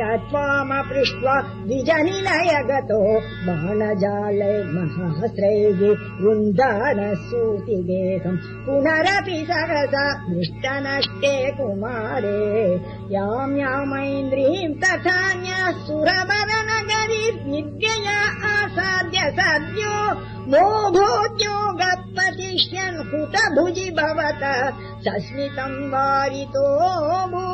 त्वामपृष्ट्वा निजनिलय गतो बाणजालै महाश्रैः वृन्दानसूतिगेहम् पुनरपि सहसा दृष्टनष्टे कुमारे। याम् यामैन्द्रीम् तथा न्य विद्यया आसाद्य सद्यो मोभोद्यो भोज्यो हुत भुजि भवत। सस्मितम् वारितो वारितो